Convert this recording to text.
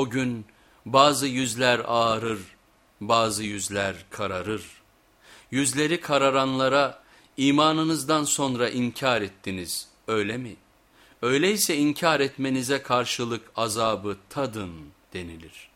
O gün bazı yüzler ağarır, bazı yüzler kararır. Yüzleri kararanlara imanınızdan sonra inkar ettiniz öyle mi? Öyleyse inkar etmenize karşılık azabı tadın denilir.